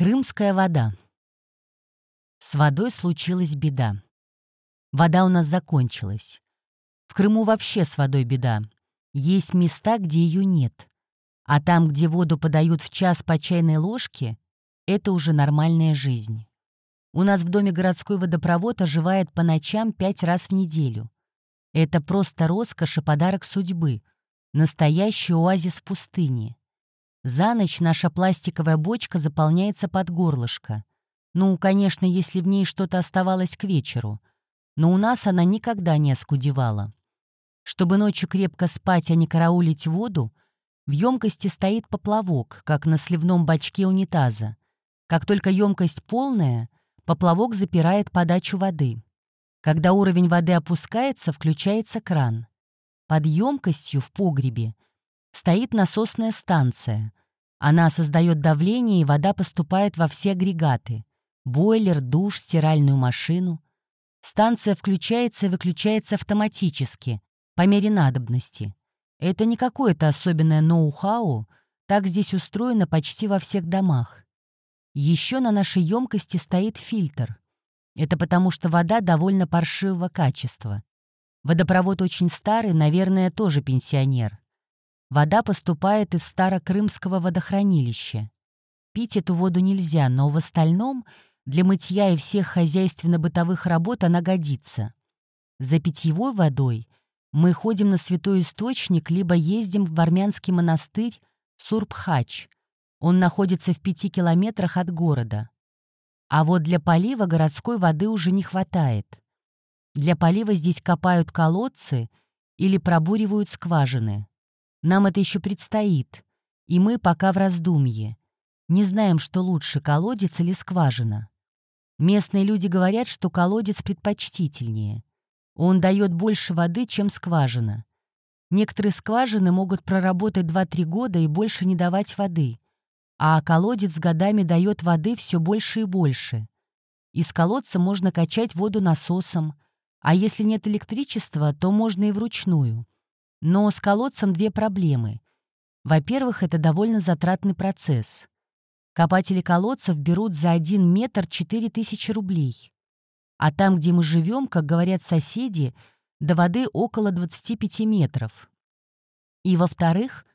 Крымская вода. С водой случилась беда. Вода у нас закончилась. В Крыму вообще с водой беда. Есть места, где ее нет. А там, где воду подают в час по чайной ложке, это уже нормальная жизнь. У нас в доме городской водопровод оживает по ночам пять раз в неделю. Это просто роскошь и подарок судьбы. Настоящий оазис пустыни. За ночь наша пластиковая бочка заполняется под горлышко. Ну, конечно, если в ней что-то оставалось к вечеру. Но у нас она никогда не оскудевала. Чтобы ночью крепко спать, а не караулить воду, в емкости стоит поплавок, как на сливном бачке унитаза. Как только емкость полная, поплавок запирает подачу воды. Когда уровень воды опускается, включается кран. Под емкостью в погребе стоит насосная станция. Она создает давление, и вода поступает во все агрегаты — бойлер, душ, стиральную машину. Станция включается и выключается автоматически, по мере надобности. Это не какое-то особенное ноу-хау, так здесь устроено почти во всех домах. Еще на нашей емкости стоит фильтр. Это потому, что вода довольно паршивого качества. Водопровод очень старый, наверное, тоже пенсионер. Вода поступает из Старокрымского водохранилища. Пить эту воду нельзя, но в остальном для мытья и всех хозяйственно-бытовых работ она годится. За питьевой водой мы ходим на святой источник, либо ездим в армянский монастырь Сурбхач. Он находится в пяти километрах от города. А вот для полива городской воды уже не хватает. Для полива здесь копают колодцы или пробуривают скважины. Нам это еще предстоит, и мы пока в раздумье. Не знаем, что лучше, колодец или скважина. Местные люди говорят, что колодец предпочтительнее. Он дает больше воды, чем скважина. Некоторые скважины могут проработать 2-3 года и больше не давать воды, а колодец годами дает воды все больше и больше. Из колодца можно качать воду насосом, а если нет электричества, то можно и вручную. Но с колодцем две проблемы. Во-первых, это довольно затратный процесс. Копатели колодцев берут за один метр 4000 рублей. А там, где мы живем, как говорят соседи, до воды около 25 метров. И во-вторых,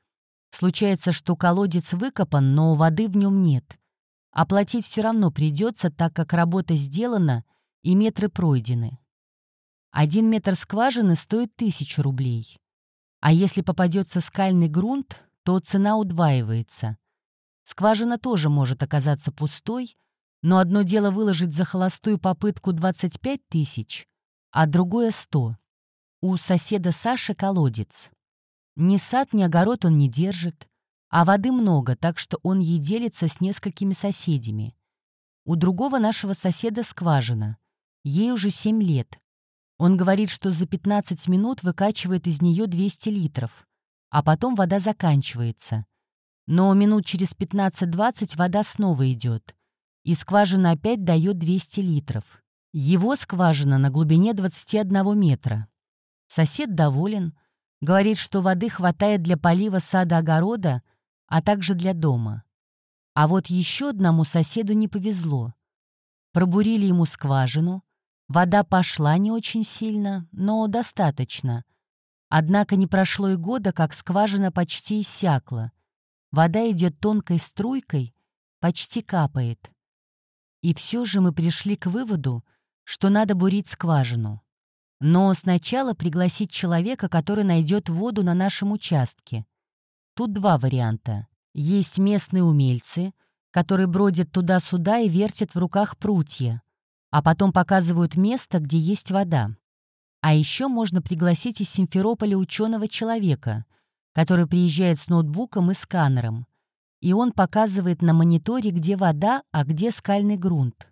случается, что колодец выкопан, но воды в нем нет. Оплатить все равно придется, так как работа сделана и метры пройдены. Один метр скважины стоит тысячу рублей. А если попадется скальный грунт, то цена удваивается. Скважина тоже может оказаться пустой, но одно дело выложить за холостую попытку 25 тысяч, а другое — 100. У соседа Саши колодец. Ни сад, ни огород он не держит, а воды много, так что он ей делится с несколькими соседями. У другого нашего соседа скважина. Ей уже 7 лет. Он говорит, что за 15 минут выкачивает из нее 200 литров, а потом вода заканчивается. Но минут через 15-20 вода снова идет, и скважина опять дает 200 литров. Его скважина на глубине 21 метра. Сосед доволен, говорит, что воды хватает для полива сада-огорода, а также для дома. А вот еще одному соседу не повезло. Пробурили ему скважину, Вода пошла не очень сильно, но достаточно. Однако не прошло и года, как скважина почти иссякла. Вода идет тонкой струйкой, почти капает. И все же мы пришли к выводу, что надо бурить скважину. Но сначала пригласить человека, который найдет воду на нашем участке. Тут два варианта. Есть местные умельцы, которые бродят туда-сюда и вертят в руках прутья а потом показывают место, где есть вода. А еще можно пригласить из Симферополя ученого человека, который приезжает с ноутбуком и сканером, и он показывает на мониторе, где вода, а где скальный грунт.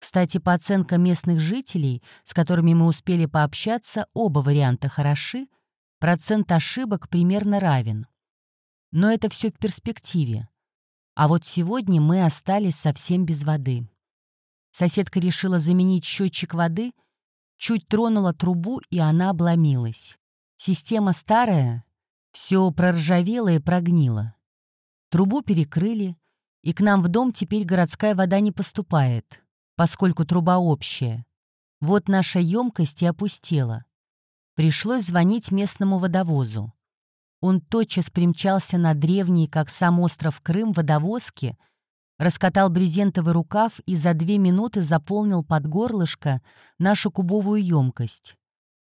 Кстати, по оценкам местных жителей, с которыми мы успели пообщаться, оба варианта хороши, процент ошибок примерно равен. Но это все в перспективе. А вот сегодня мы остались совсем без воды. Соседка решила заменить счетчик воды, чуть тронула трубу, и она обломилась. Система старая, все проржавело и прогнило. Трубу перекрыли, и к нам в дом теперь городская вода не поступает, поскольку труба общая. Вот наша емкость и опустела. Пришлось звонить местному водовозу. Он тотчас примчался на древний, как сам остров Крым, водовозке, раскатал брезентовый рукав и за две минуты заполнил под горлышко нашу кубовую емкость.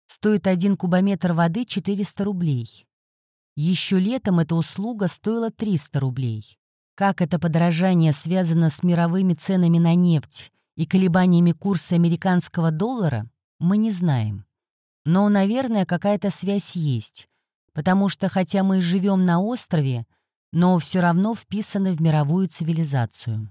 Стоит один кубометр воды 400 рублей. Еще летом эта услуга стоила 300 рублей. Как это подорожание связано с мировыми ценами на нефть и колебаниями курса американского доллара, мы не знаем. Но, наверное, какая-то связь есть, потому что хотя мы живем на острове, но все равно вписаны в мировую цивилизацию.